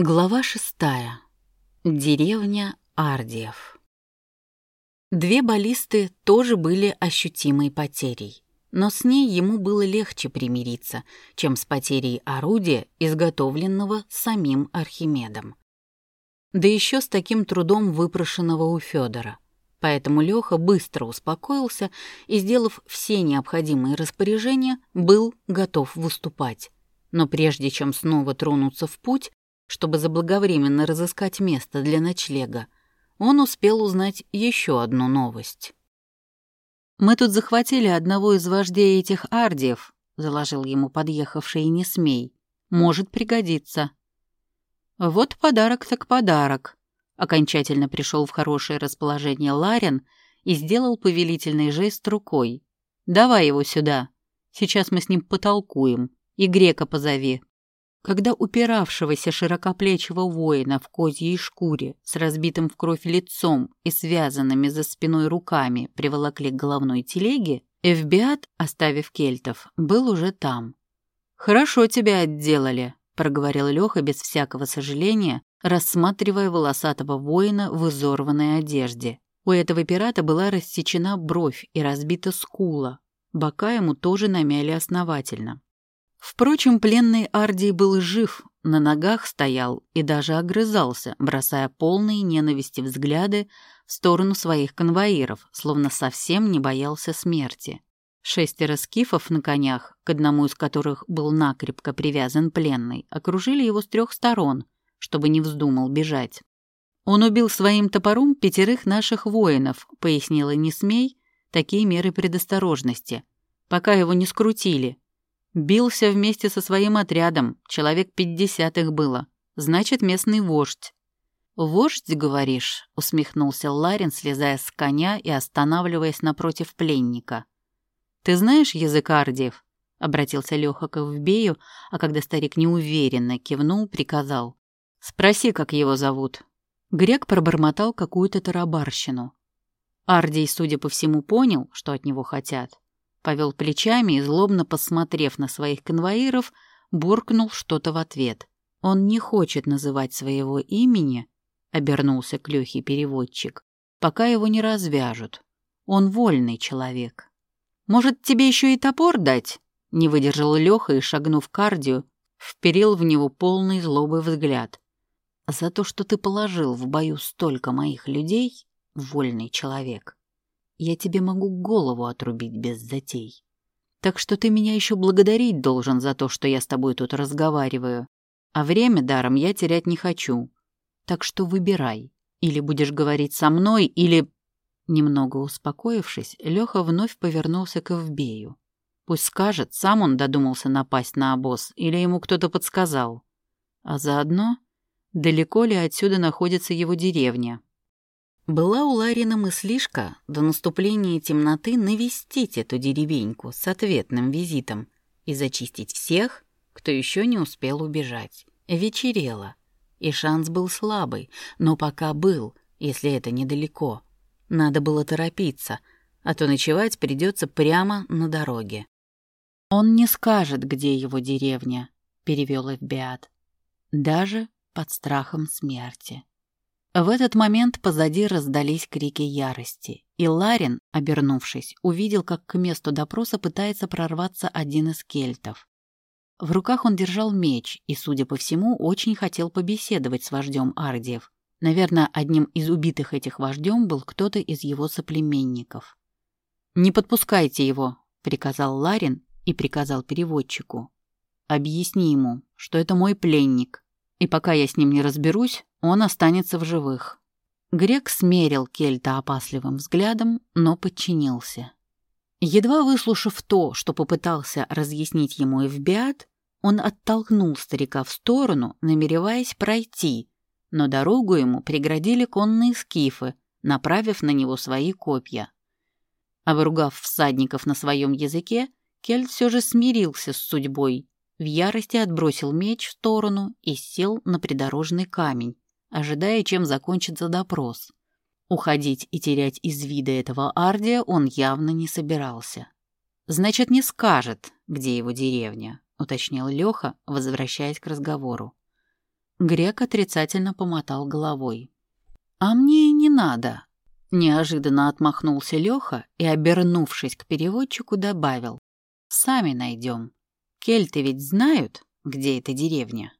Глава шестая. Деревня Ардиев. Две баллисты тоже были ощутимой потерей, но с ней ему было легче примириться, чем с потерей орудия, изготовленного самим Архимедом. Да еще с таким трудом выпрошенного у Федора. Поэтому Леха быстро успокоился и, сделав все необходимые распоряжения, был готов выступать. Но прежде чем снова тронуться в путь, чтобы заблаговременно разыскать место для ночлега, он успел узнать еще одну новость. «Мы тут захватили одного из вождей этих ардиев», — заложил ему подъехавший Несмей. «Может пригодиться». «Вот подарок так подарок», — окончательно пришел в хорошее расположение Ларин и сделал повелительный жест рукой. «Давай его сюда. Сейчас мы с ним потолкуем. И грека позови». Когда упиравшегося широкоплечего воина в козьей шкуре с разбитым в кровь лицом и связанными за спиной руками приволокли к головной телеге, Эвбиат, оставив кельтов, был уже там. «Хорошо тебя отделали», — проговорил Леха без всякого сожаления, рассматривая волосатого воина в изорванной одежде. У этого пирата была рассечена бровь и разбита скула. Бока ему тоже намяли основательно. Впрочем, пленный Ардий был жив, на ногах стоял и даже огрызался, бросая полные ненависти взгляды в сторону своих конвоиров, словно совсем не боялся смерти. Шестеро скифов на конях, к одному из которых был накрепко привязан пленный, окружили его с трех сторон, чтобы не вздумал бежать. «Он убил своим топором пятерых наших воинов», — пояснила Несмей, такие меры предосторожности, пока его не скрутили, Бился вместе со своим отрядом, человек пятьдесят их было. Значит, местный вождь. «Вождь, говоришь?» — усмехнулся Ларин, слезая с коня и останавливаясь напротив пленника. «Ты знаешь язык ардиев?» — обратился Лёха к Эвбею, а когда старик неуверенно кивнул, приказал. «Спроси, как его зовут». Грек пробормотал какую-то тарабарщину. Ардий, судя по всему, понял, что от него хотят повел плечами и, злобно посмотрев на своих конвоиров, буркнул что-то в ответ. «Он не хочет называть своего имени», — обернулся к Лёхе переводчик, «пока его не развяжут. Он вольный человек». «Может, тебе еще и топор дать?» — не выдержал Лёха и, шагнув к Ардию, вперил в него полный злобы взгляд. «За то, что ты положил в бою столько моих людей, вольный человек, я тебе могу голову отрубить без затей. Так что ты меня еще благодарить должен за то, что я с тобой тут разговариваю. А время даром я терять не хочу. Так что выбирай. Или будешь говорить со мной, или...» Немного успокоившись, Леха вновь повернулся к Эвбею. Пусть скажет, сам он додумался напасть на обоз, или ему кто-то подсказал. А заодно, далеко ли отсюда находится его деревня. Была у Ларина мыслишка до наступления темноты навестить эту деревеньку с ответным визитом и зачистить всех, кто еще не успел убежать. Вечерело, и шанс был слабый, но пока был, если это недалеко. Надо было торопиться, а то ночевать придется прямо на дороге. «Он не скажет, где его деревня», — перевел Эвбиат, «даже под страхом смерти». В этот момент позади раздались крики ярости, и Ларин, обернувшись, увидел, как к месту допроса пытается прорваться один из кельтов. В руках он держал меч и, судя по всему, очень хотел побеседовать с вождем Ардиев. Наверное, одним из убитых этих вождем был кто-то из его соплеменников. «Не подпускайте его», — приказал Ларин и приказал переводчику. «Объясни ему, что это мой пленник, и пока я с ним не разберусь, он останется в живых. Грек смерил Кельта опасливым взглядом, но подчинился. Едва выслушав то, что попытался разъяснить ему Эвбиат, он оттолкнул старика в сторону, намереваясь пройти, но дорогу ему преградили конные скифы, направив на него свои копья. Выругав всадников на своем языке, Кельт все же смирился с судьбой, в ярости отбросил меч в сторону и сел на придорожный камень, ожидая, чем закончится допрос. Уходить и терять из вида этого Ардия он явно не собирался. «Значит, не скажет, где его деревня», — уточнил Леха, возвращаясь к разговору. Грек отрицательно помотал головой. «А мне и не надо», — неожиданно отмахнулся Леха и, обернувшись к переводчику, добавил. «Сами найдем. Кельты ведь знают, где эта деревня?»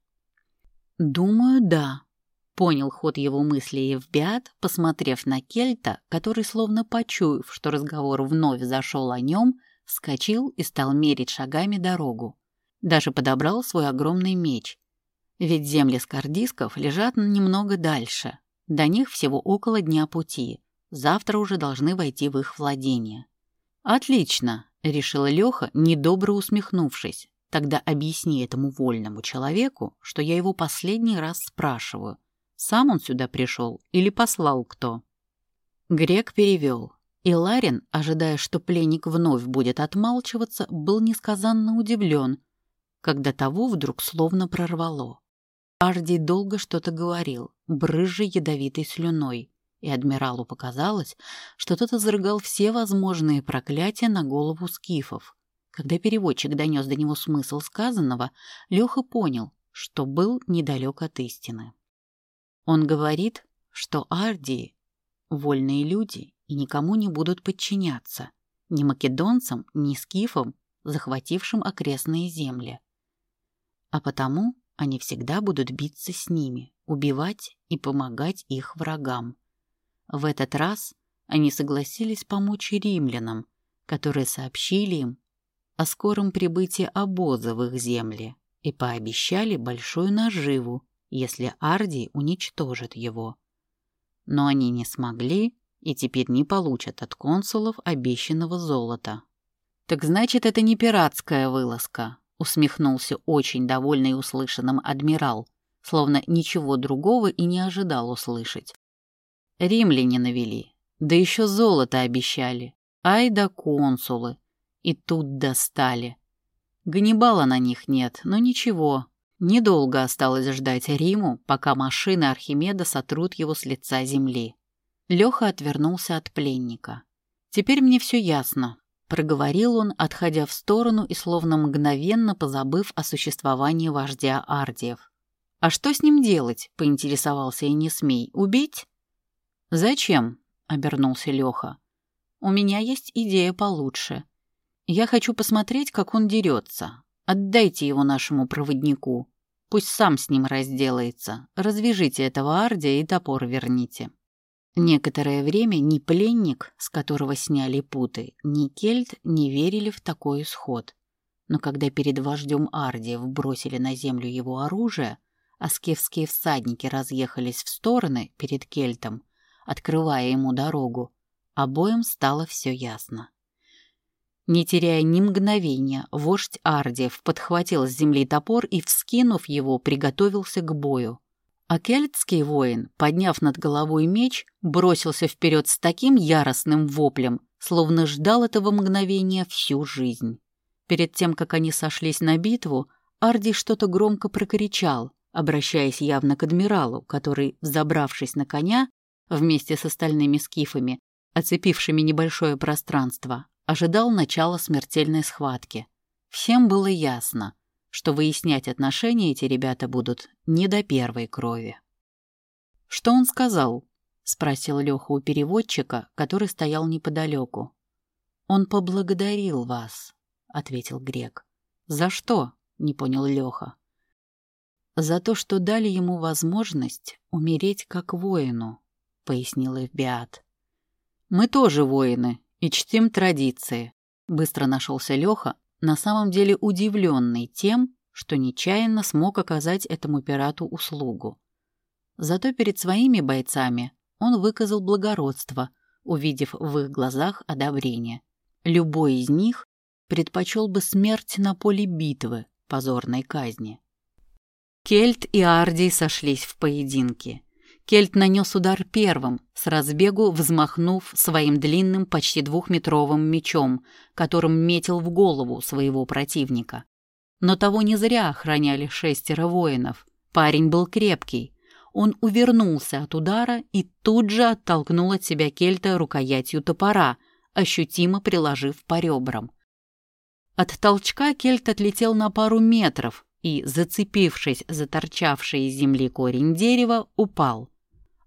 «Думаю, да», — понял ход его мысли Евбиат, посмотрев на Кельта, который, словно почуяв, что разговор вновь зашел о нем, вскочил и стал мерить шагами дорогу. Даже подобрал свой огромный меч. Ведь земли скордисков лежат немного дальше. До них всего около дня пути. Завтра уже должны войти в их владение. «Отлично», — решила Леха, недобро усмехнувшись. «Тогда объясни этому вольному человеку, что я его последний раз спрашиваю. Сам он сюда пришел или послал кто?» Грек перевел. И Ларин, ожидая, что пленник вновь будет отмалчиваться, был несказанно удивлен, когда того вдруг словно прорвало. Арди долго что-то говорил, брызжа ядовитой слюной, и адмиралу показалось, что тот изрыгал все возможные проклятия на голову скифов. Когда переводчик донес до него смысл сказанного, Леха понял, что был недалек от истины. Он говорит, что Ардии — вольные люди и никому не будут подчиняться, ни македонцам, ни скифам, захватившим окрестные земли. А потому они всегда будут биться с ними, убивать и помогать их врагам. В этот раз они согласились помочь римлянам, которые сообщили им о скором прибытии обоза в их земли и пообещали большую наживу, если Ардий уничтожит его. Но они не смогли и теперь не получат от консулов обещанного золота. Так значит, это не пиратская вылазка, усмехнулся очень довольный услышанным адмирал, словно ничего другого и не ожидал услышать. Римляне навели, да еще золото обещали. Ай да консулы. И тут достали. Ганнибала на них нет, но ничего. Недолго осталось ждать Риму, пока машины Архимеда сотрут его с лица земли. Леха отвернулся от пленника. «Теперь мне все ясно. Проговорил он, отходя в сторону и словно мгновенно позабыв о существовании вождя Ардиев. «А что с ним делать?» — поинтересовался и не смей. «Убить?» «Зачем?» — обернулся Леха. «У меня есть идея получше. Я хочу посмотреть, как он дерется. Отдайте его нашему проводнику. Пусть сам с ним разделается. Развяжите этого Ардия и топор верните». Некоторое время ни пленник, с которого сняли путы, ни кельт не верили в такой исход. Но когда перед вождем Ардиев бросили на землю его оружие, а скифские всадники разъехались в стороны перед кельтом, открывая ему дорогу, обоим стало все ясно. Не теряя ни мгновения, вождь Ардиев подхватил с земли топор и, вскинув его, приготовился к бою. А кельтский воин, подняв над головой меч, бросился вперед с таким яростным воплем, словно ждал этого мгновения всю жизнь. Перед тем, как они сошлись на битву, Арди что-то громко прокричал, обращаясь явно к адмиралу, который, взобравшись на коня, вместе с остальными скифами, оцепившими небольшое пространство, ожидал начала смертельной схватки. Всем было ясно, что выяснять отношения эти ребята будут не до первой крови. «Что он сказал?» — спросил Леха у переводчика, который стоял неподалеку. «Он поблагодарил вас», — ответил грек. «За что?» — не понял Леха. «За то, что дали ему возможность умереть как воину», — пояснил Эвбиат. «Мы тоже воины и чтим традиции», — быстро нашелся Леха, на самом деле удивленный тем, что нечаянно смог оказать этому пирату услугу. Зато перед своими бойцами он выказал благородство, увидев в их глазах одобрение. Любой из них предпочел бы смерть на поле битвы, позорной казни. Кельт и Ардий сошлись в поединке. Кельт нанес удар первым, с разбегу взмахнув своим длинным, почти двухметровым мечом, которым метил в голову своего противника. Но того не зря охраняли шестеро воинов. Парень был крепкий. Он увернулся от удара и тут же оттолкнул от себя кельта рукоятью топора, ощутимо приложив по ребрам. От толчка кельт отлетел на пару метров, и, зацепившись за торчавший из земли корень дерева, упал.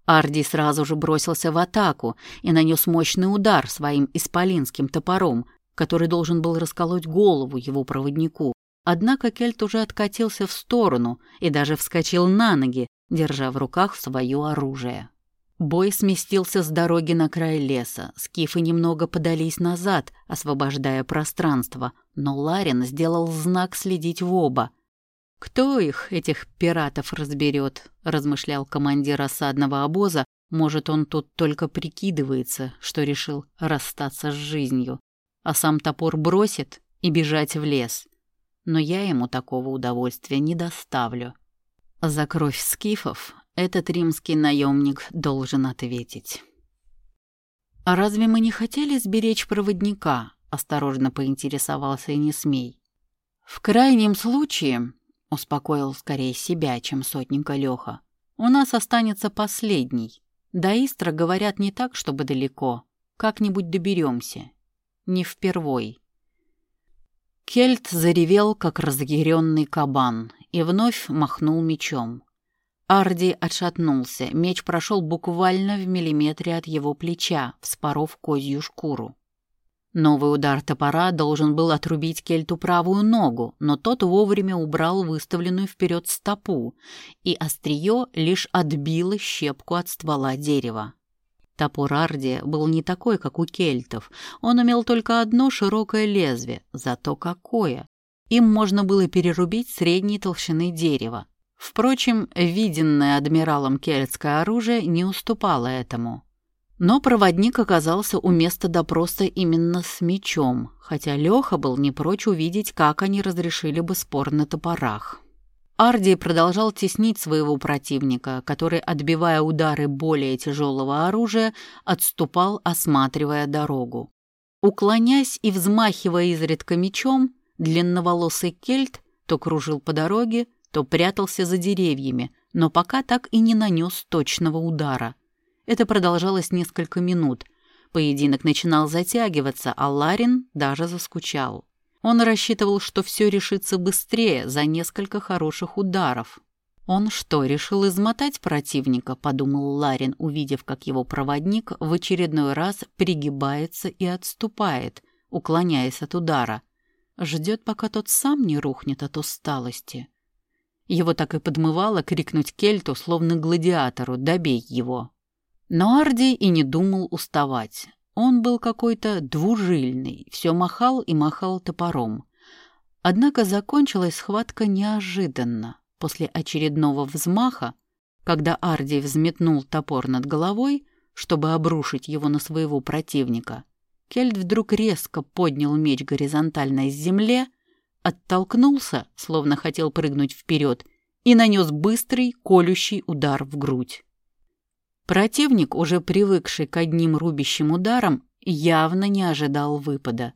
Арди сразу же бросился в атаку и нанес мощный удар своим исполинским топором, который должен был расколоть голову его проводнику. Однако Кельт уже откатился в сторону и даже вскочил на ноги, держа в руках свое оружие. Бой сместился с дороги на край леса. Скифы немного подались назад, освобождая пространство, но Ларин сделал знак следить в оба — «Кто их, этих пиратов, разберет?» — размышлял командир осадного обоза. «Может, он тут только прикидывается, что решил расстаться с жизнью, а сам топор бросит и бежать в лес. Но я ему такого удовольствия не доставлю. За кровь скифов этот римский наемник должен ответить». «А разве мы не хотели сберечь проводника?» — осторожно поинтересовался и не смей. «В крайнем случае Успокоил скорее себя, чем сотника Леха. «У нас останется последний. До Истра, говорят, не так, чтобы далеко. Как-нибудь доберемся. Не впервой». Кельт заревел, как разъяренный кабан, и вновь махнул мечом. Арди отшатнулся, меч прошел буквально в миллиметре от его плеча, вспоров козью шкуру. Новый удар топора должен был отрубить кельту правую ногу, но тот вовремя убрал выставленную вперед стопу, и острие лишь отбило щепку от ствола дерева. Топор Арди был не такой, как у кельтов. Он имел только одно широкое лезвие, зато какое. Им можно было перерубить средней толщины дерева. Впрочем, виденное адмиралом кельтское оружие не уступало этому. Но проводник оказался у места допроса именно с мечом, хотя Леха был не прочь увидеть, как они разрешили бы спор на топорах. Арди продолжал теснить своего противника, который, отбивая удары более тяжелого оружия, отступал, осматривая дорогу. Уклонясь и взмахивая изредка мечом, длинноволосый кельт то кружил по дороге, то прятался за деревьями, но пока так и не нанес точного удара — это продолжалось несколько минут. Поединок начинал затягиваться, а Ларин даже заскучал. Он рассчитывал, что все решится быстрее, за несколько хороших ударов. «Он что, решил измотать противника?» — подумал Ларин, увидев, как его проводник в очередной раз пригибается и отступает, уклоняясь от удара. Ждет, пока тот сам не рухнет от усталости. Его так и подмывало крикнуть Кельту, словно гладиатору «добей его». Но Арди и не думал уставать. Он был какой-то двужильный, все махал и махал топором. Однако закончилась схватка неожиданно. После очередного взмаха, когда Арди взметнул топор над головой, чтобы обрушить его на своего противника, Кельт вдруг резко поднял меч горизонтально с земле, оттолкнулся, словно хотел прыгнуть вперед, и нанес быстрый, колющий удар в грудь. Противник, уже привыкший к одним рубящим ударам, явно не ожидал выпада.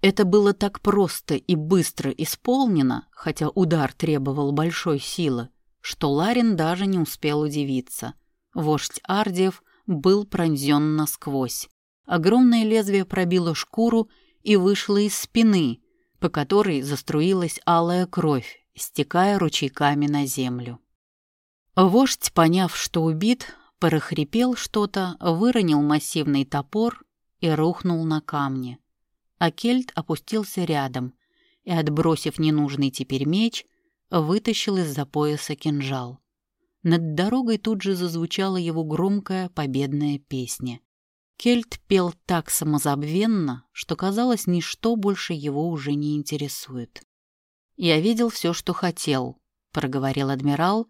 Это было так просто и быстро исполнено, хотя удар требовал большой силы, что Ларин даже не успел удивиться. Вождь Ардиев был пронзен насквозь. Огромное лезвие пробило шкуру и вышло из спины, по которой заструилась алая кровь, стекая ручейками на землю. Вождь, поняв, что убит, Прохрипел что-то, выронил массивный топор и рухнул на камни. А Кельт опустился рядом и, отбросив ненужный теперь меч, вытащил из-за пояса кинжал. Над дорогой тут же зазвучала его громкая победная песня. Кельт пел так самозабвенно, что казалось, ничто больше его уже не интересует. «Я видел все, что хотел», — проговорил адмирал,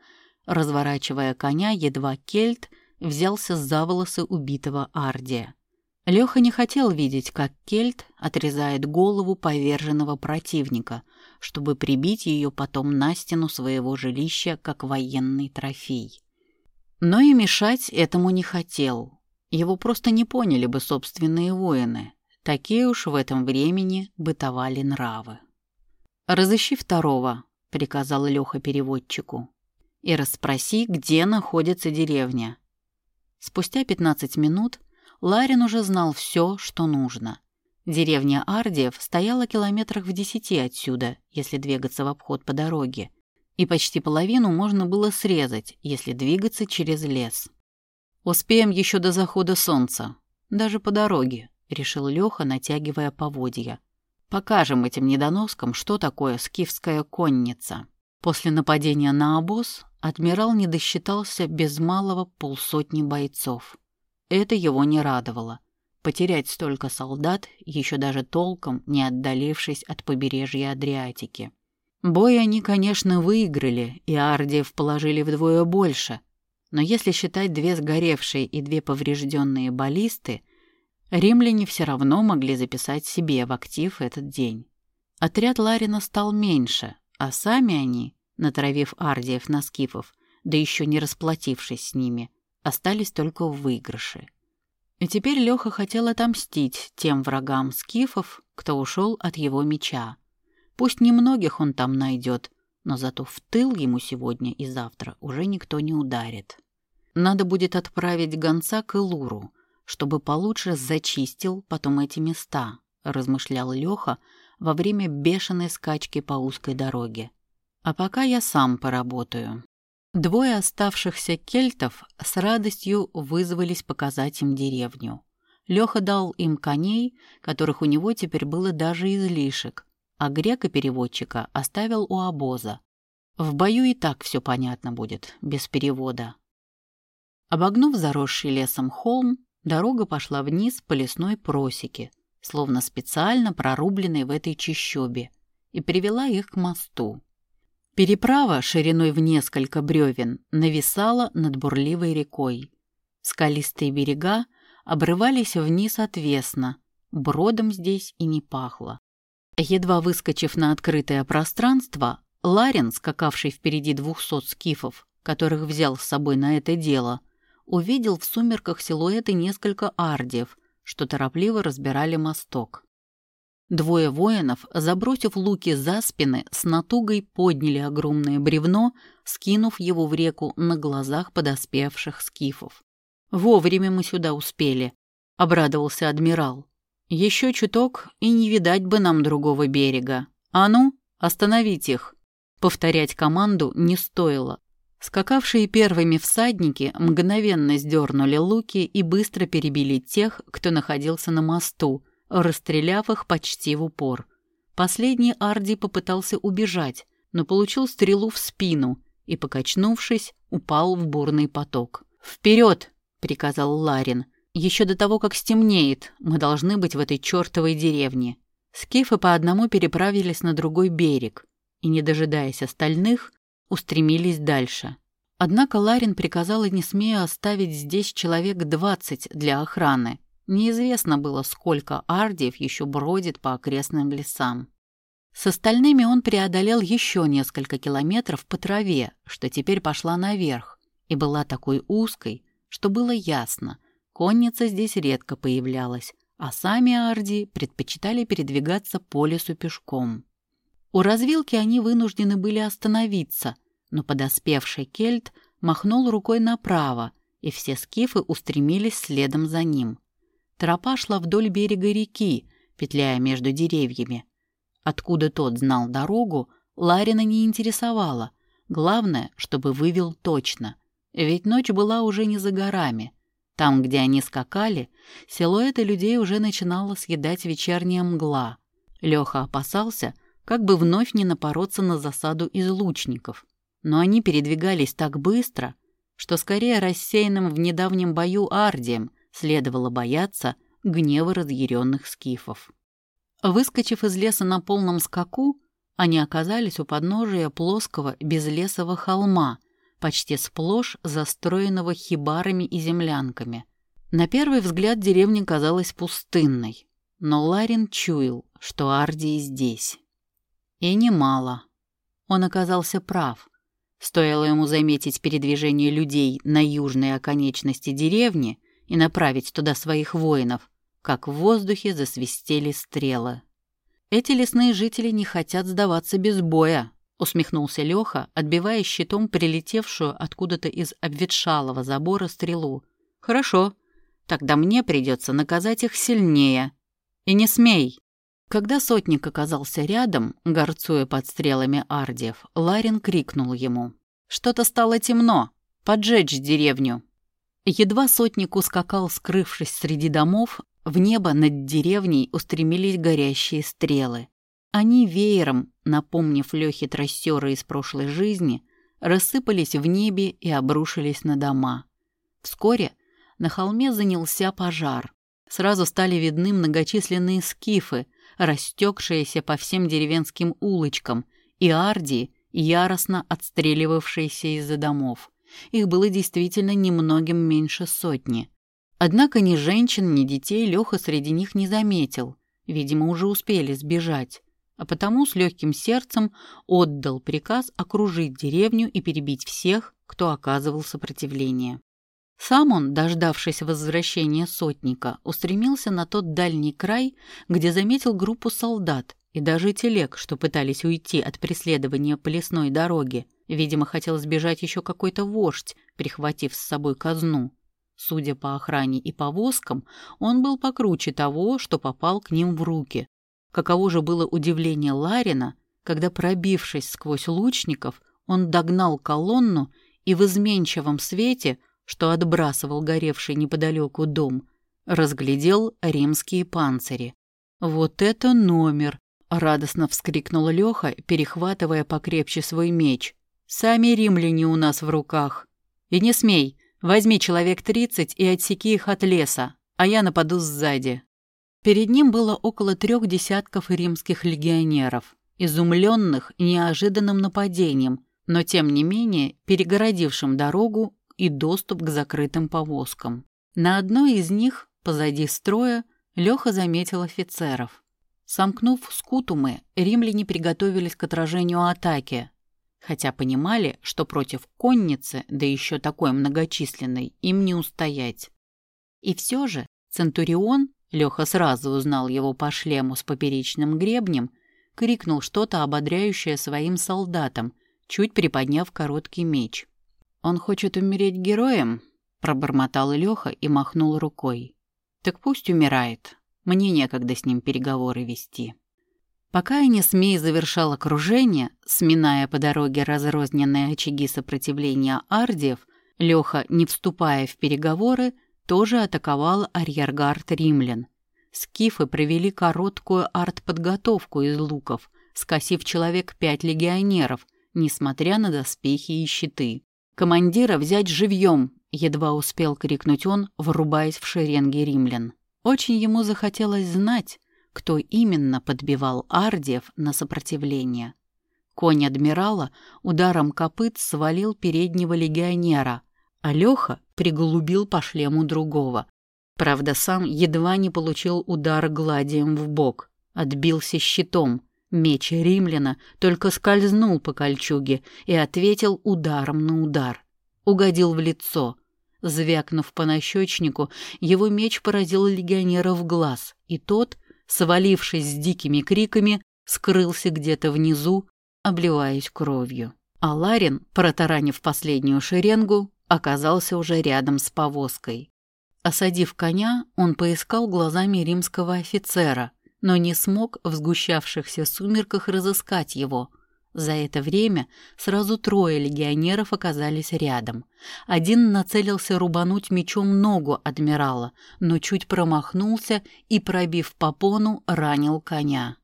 разворачивая коня, едва Кельт — взялся за волосы убитого Ардия. Леха не хотел видеть, как Кельт отрезает голову поверженного противника, чтобы прибить ее потом на стену своего жилища, как военный трофей. Но и мешать этому не хотел. Его просто не поняли бы собственные воины. Такие уж в этом времени бытовали нравы. «Разыщи второго», — приказал Леха переводчику, — «и расспроси, где находится деревня. Спустя 15 минут Ларин уже знал все, что нужно. Деревня Ардиев стояла километрах в десяти отсюда, если двигаться в обход по дороге. и почти половину можно было срезать, если двигаться через лес. «Успеем еще до захода солнца, даже по дороге», — решил Леха, натягивая поводья. «Покажем этим недоноскам, что такое скифская конница». После нападения на обоз адмирал не досчитался без малого полсотни бойцов. Это его не радовало. Потерять столько солдат, еще даже толком не отдалившись от побережья Адриатики. Бой они, конечно, выиграли, и Ардиев положили вдвое больше. Но если считать две сгоревшие и две поврежденные баллисты, римляне все равно могли записать себе в актив этот день. Отряд Ларина стал меньше, а сами они, натравив ардиев на скифов, да еще не расплатившись с ними, остались только в выигрыше. И теперь Леха хотел отомстить тем врагам скифов, кто ушел от его меча. Пусть немногих он там найдет, но зато в тыл ему сегодня и завтра уже никто не ударит. Надо будет отправить гонца к Илуру, чтобы получше зачистил потом эти места, размышлял Леха во время бешеной скачки по узкой дороге. А пока я сам поработаю. Двое оставшихся кельтов с радостью вызвались показать им деревню. Леха дал им коней, которых у него теперь было даже излишек, а грека-переводчика оставил у обоза. В бою и так все понятно будет, без перевода. Обогнув заросший лесом холм, дорога пошла вниз по лесной просеке, словно специально прорубленной в этой чащобе, и привела их к мосту. Переправа шириной в несколько бревен нависала над бурливой рекой. Скалистые берега обрывались вниз отвесно, бродом здесь и не пахло. Едва выскочив на открытое пространство, Ларин, скакавший впереди двухсот скифов, которых взял с собой на это дело, увидел в сумерках силуэты несколько ардиев, что торопливо разбирали мосток. Двое воинов, забросив луки за спины, с натугой подняли огромное бревно, скинув его в реку на глазах подоспевших скифов. «Вовремя мы сюда успели», — обрадовался адмирал. «Еще чуток, и не видать бы нам другого берега. А ну, остановить их!» Повторять команду не стоило. Скакавшие первыми всадники мгновенно сдернули луки и быстро перебили тех, кто находился на мосту, расстреляв их почти в упор. Последний Арди попытался убежать, но получил стрелу в спину и, покачнувшись, упал в бурный поток. «Вперед!» — приказал Ларин. «Еще до того, как стемнеет, мы должны быть в этой чертовой деревне». Скифы по одному переправились на другой берег и, не дожидаясь остальных, устремились дальше. Однако Ларин приказал и не смея оставить здесь человек двадцать для охраны. Неизвестно было, сколько ардиев еще бродит по окрестным лесам. С остальными он преодолел еще несколько километров по траве, что теперь пошла наверх, и была такой узкой, что было ясно, конница здесь редко появлялась, а сами арди предпочитали передвигаться по лесу пешком. У развилки они вынуждены были остановиться, но подоспевший кельт махнул рукой направо, и все скифы устремились следом за ним. Тропа шла вдоль берега реки, петляя между деревьями. Откуда тот знал дорогу, Ларина не интересовало. Главное, чтобы вывел точно. Ведь ночь была уже не за горами. Там, где они скакали, силуэты людей уже начинала съедать вечерняя мгла. Леха опасался, как бы вновь не напороться на засаду из лучников. Но они передвигались так быстро, что скорее рассеянным в недавнем бою ардием — следовало бояться гнева разъяренных скифов. Выскочив из леса на полном скаку, они оказались у подножия плоского безлесого холма, почти сплошь застроенного хибарами и землянками. На первый взгляд деревня казалась пустынной, но Ларин чуял, что Ардии здесь. И немало. Он оказался прав. Стоило ему заметить передвижение людей на южной оконечности деревни, и направить туда своих воинов, как в воздухе засвистели стрелы. «Эти лесные жители не хотят сдаваться без боя», — усмехнулся Леха, отбивая щитом прилетевшую откуда-то из обветшалого забора стрелу. «Хорошо, тогда мне придется наказать их сильнее. И не смей!» Когда сотник оказался рядом, горцуя под стрелами ардиев, Ларин крикнул ему. «Что-то стало темно! Поджечь деревню!» Едва сотник ускакал, скрывшись среди домов, в небо над деревней устремились горящие стрелы. Они веером, напомнив Лёхе трассёры из прошлой жизни, рассыпались в небе и обрушились на дома. Вскоре на холме занялся пожар. Сразу стали видны многочисленные скифы, растекшиеся по всем деревенским улочкам, и ардии, яростно отстреливавшиеся из-за домов. Их было действительно немногим меньше сотни. Однако ни женщин, ни детей Леха среди них не заметил. Видимо, уже успели сбежать. А потому с легким сердцем отдал приказ окружить деревню и перебить всех, кто оказывал сопротивление. Сам он, дождавшись возвращения сотника, устремился на тот дальний край, где заметил группу солдат и даже телег, что пытались уйти от преследования по лесной дороге. Видимо, хотел сбежать еще какой-то вождь, прихватив с собой казну. Судя по охране и повозкам, он был покруче того, что попал к ним в руки. Каково же было удивление Ларина, когда, пробившись сквозь лучников, он догнал колонну и в изменчивом свете – что отбрасывал горевший неподалеку дом, разглядел римские панцири. «Вот это номер!» — радостно вскрикнул Леха, перехватывая покрепче свой меч. «Сами римляне у нас в руках. И не смей, возьми человек тридцать и отсеки их от леса, а я нападу сзади». Перед ним было около трех десятков римских легионеров, изумленных неожиданным нападением, но тем не менее перегородившим дорогу и доступ к закрытым повозкам. На одной из них, позади строя, Леха заметил офицеров. Сомкнув скутумы, римляне приготовились к отражению атаки, хотя понимали, что против конницы, да еще такой многочисленной, им не устоять. И все же Центурион, Леха сразу узнал его по шлему с поперечным гребнем, крикнул что-то ободряющее своим солдатам, чуть приподняв короткий меч. «Он хочет умереть героем?» — пробормотал Леха и махнул рукой. «Так пусть умирает. Мне некогда с ним переговоры вести». Пока Энисмей завершал окружение, сминая по дороге разрозненные очаги сопротивления ардиев, Леха, не вступая в переговоры, тоже атаковал арьергард римлян. Скифы провели короткую артподготовку из луков, скосив человек пять легионеров, несмотря на доспехи и щиты. «Командира взять живьем!» — едва успел крикнуть он, врубаясь в шеренги римлян. Очень ему захотелось знать, кто именно подбивал ардиев на сопротивление. Конь адмирала ударом копыт свалил переднего легионера, а Леха приголубил по шлему другого. Правда, сам едва не получил удар гладием в бок, отбился щитом — Меч римляна только скользнул по кольчуге и ответил ударом на удар. Угодил в лицо. Звякнув по нащечнику, его меч поразил легионера в глаз, и тот, свалившись с дикими криками, скрылся где-то внизу, обливаясь кровью. А Ларин, протаранив последнюю шеренгу, оказался уже рядом с повозкой. Осадив коня, он поискал глазами римского офицера — но не смог в сгущавшихся сумерках разыскать его. За это время сразу трое легионеров оказались рядом. Один нацелился рубануть мечом ногу адмирала, но чуть промахнулся и, пробив попону, ранил коня.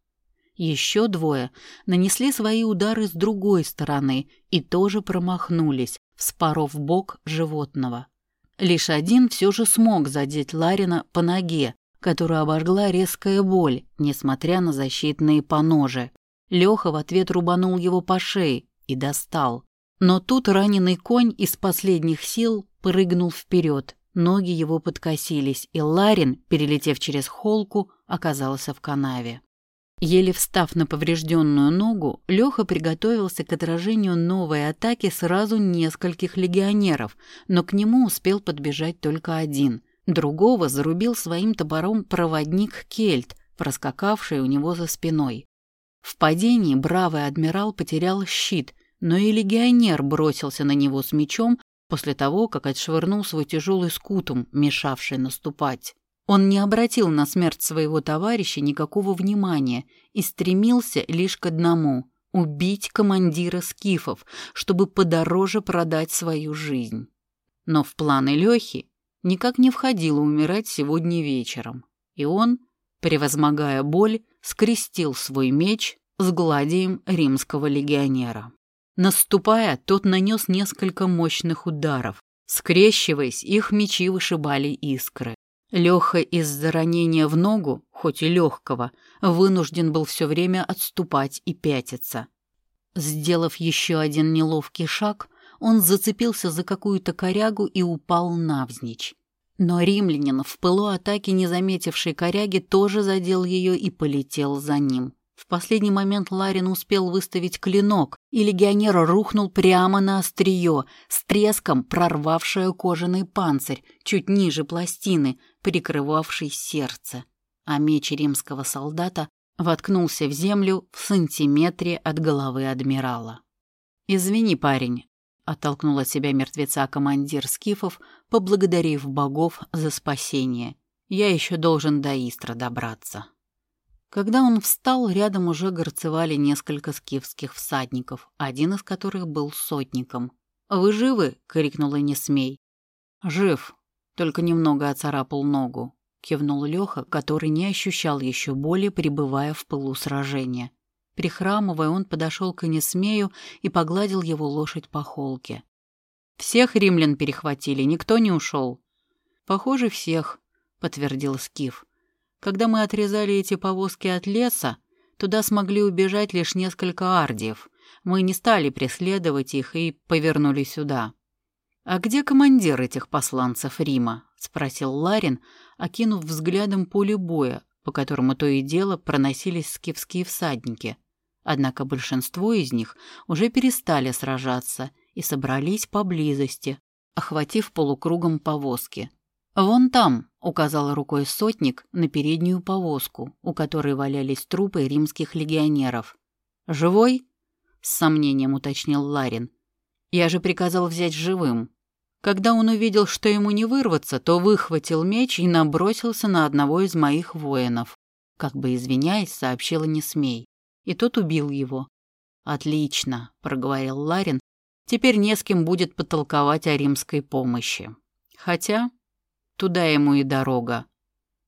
Еще двое нанесли свои удары с другой стороны и тоже промахнулись, вспоров бок животного. Лишь один все же смог задеть Ларина по ноге, которую обожгла резкая боль, несмотря на защитные поножи. Леха в ответ рубанул его по шее и достал. Но тут раненый конь из последних сил прыгнул вперед. Ноги его подкосились, и Ларин, перелетев через холку, оказался в канаве. Еле встав на поврежденную ногу, Леха приготовился к отражению новой атаки сразу нескольких легионеров, но к нему успел подбежать только один. Другого зарубил своим топором проводник Кельт, проскакавший у него за спиной. В падении бравый адмирал потерял щит, но и легионер бросился на него с мечом после того, как отшвырнул свой тяжелый скутум, мешавший наступать. Он не обратил на смерть своего товарища никакого внимания и стремился лишь к одному — убить командира скифов, чтобы подороже продать свою жизнь. Но в планы Лехи никак не входило умирать сегодня вечером, и он, превозмогая боль, скрестил свой меч с гладием римского легионера. Наступая, тот нанес несколько мощных ударов. Скрещиваясь, их мечи вышибали искры. Леха из-за ранения в ногу, хоть и легкого, вынужден был все время отступать и пятиться. Сделав еще один неловкий шаг, он зацепился за какую-то корягу и упал навзничь. Но римлянин, в пылу атаки не заметивший коряги, тоже задел ее и полетел за ним. В последний момент Ларин успел выставить клинок, и легионер рухнул прямо на острие, с треском прорвавшее кожаный панцирь, чуть ниже пластины, прикрывавший сердце. А меч римского солдата воткнулся в землю в сантиметре от головы адмирала. «Извини, парень, Оттолкнул от себя мертвеца командир скифов, поблагодарив богов за спасение. Я еще должен до Истра добраться. Когда он встал, рядом уже горцевали несколько скифских всадников, один из которых был сотником. «Вы живы?» — крикнула Несмей. «Жив, только немного оцарапал ногу», — кивнул Леха, который не ощущал еще боли, пребывая в пылу сражения. Прихрамывая, он подошел к Несмею и погладил его лошадь по холке. «Всех римлян перехватили, никто не ушел». «Похоже, всех», — подтвердил Скиф. «Когда мы отрезали эти повозки от леса, туда смогли убежать лишь несколько ардиев. Мы не стали преследовать их и повернули сюда». «А где командир этих посланцев Рима?» — спросил Ларин, окинув взглядом поле боя, по которому то и дело проносились скифские всадники — Однако большинство из них уже перестали сражаться и собрались поблизости, охватив полукругом повозки. «Вон там», — указал рукой сотник на переднюю повозку, у которой валялись трупы римских легионеров. «Живой?» — с сомнением уточнил Ларин. «Я же приказал взять живым». Когда он увидел, что ему не вырваться, то выхватил меч и набросился на одного из моих воинов. Как бы извиняясь, сообщила не смей и тот убил его. «Отлично», — проговорил Ларин, — «теперь не с кем будет потолковать о римской помощи. Хотя туда ему и дорога.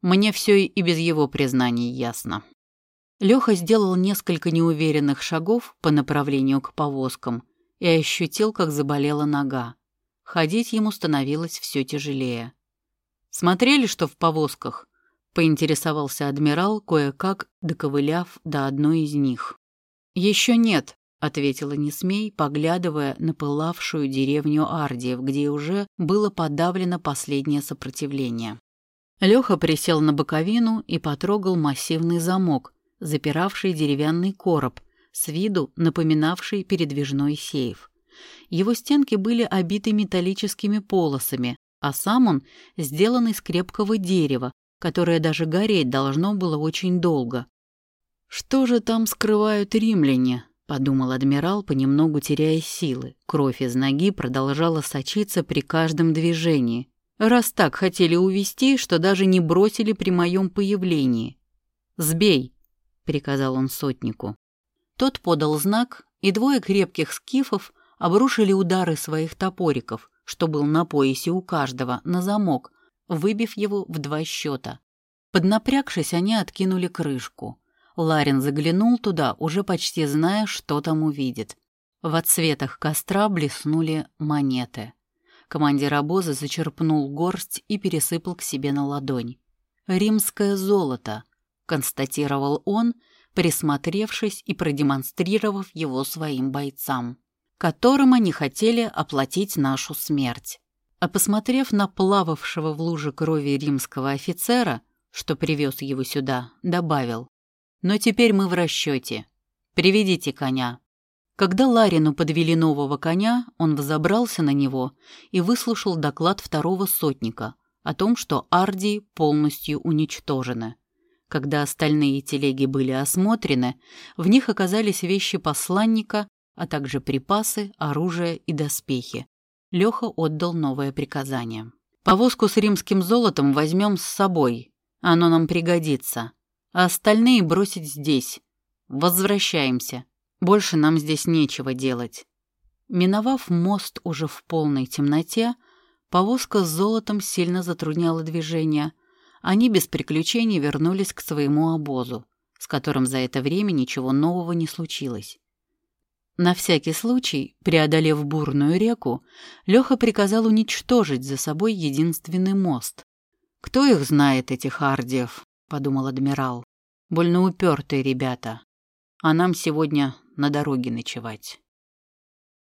Мне все и без его признаний ясно». Леха сделал несколько неуверенных шагов по направлению к повозкам и ощутил, как заболела нога. Ходить ему становилось все тяжелее. «Смотрели, что в повозках?» — поинтересовался адмирал, кое-как доковыляв до одной из них. «Еще нет», — ответила Несмей, поглядывая на пылавшую деревню Ардиев, где уже было подавлено последнее сопротивление. Леха присел на боковину и потрогал массивный замок, запиравший деревянный короб, с виду напоминавший передвижной сейф. Его стенки были обиты металлическими полосами, а сам он сделан из крепкого дерева, которое даже гореть должно было очень долго. «Что же там скрывают римляне?» — подумал адмирал, понемногу теряя силы. Кровь из ноги продолжала сочиться при каждом движении. Раз так хотели увести, что даже не бросили при моем появлении. «Сбей!» — приказал он сотнику. Тот подал знак, и двое крепких скифов обрушили удары своих топориков, что был на поясе у каждого, на замок, выбив его в два счета. Поднапрягшись, они откинули крышку. Ларин заглянул туда, уже почти зная, что там увидит. В отсветах костра блеснули монеты. Командир обоза зачерпнул горсть и пересыпал к себе на ладонь. «Римское золото», — констатировал он, присмотревшись и продемонстрировав его своим бойцам, которым они хотели оплатить нашу смерть а посмотрев на плававшего в луже крови римского офицера, что привез его сюда, добавил. «Но теперь мы в расчете. Приведите коня». Когда Ларину подвели нового коня, он взобрался на него и выслушал доклад второго сотника о том, что Ардии полностью уничтожены. Когда остальные телеги были осмотрены, в них оказались вещи посланника, а также припасы, оружие и доспехи, Леха отдал новое приказание. «Повозку с римским золотом возьмем с собой. Оно нам пригодится. А остальные бросить здесь. Возвращаемся. Больше нам здесь нечего делать. Миновав мост уже в полной темноте, повозка с золотом сильно затрудняла движение. Они без приключений вернулись к своему обозу, с которым за это время ничего нового не случилось. На всякий случай, преодолев бурную реку, Леха приказал уничтожить за собой единственный мост. «Кто их знает, этих ардиев?» — подумал адмирал. «Больно упертые ребята. А нам сегодня на дороге ночевать».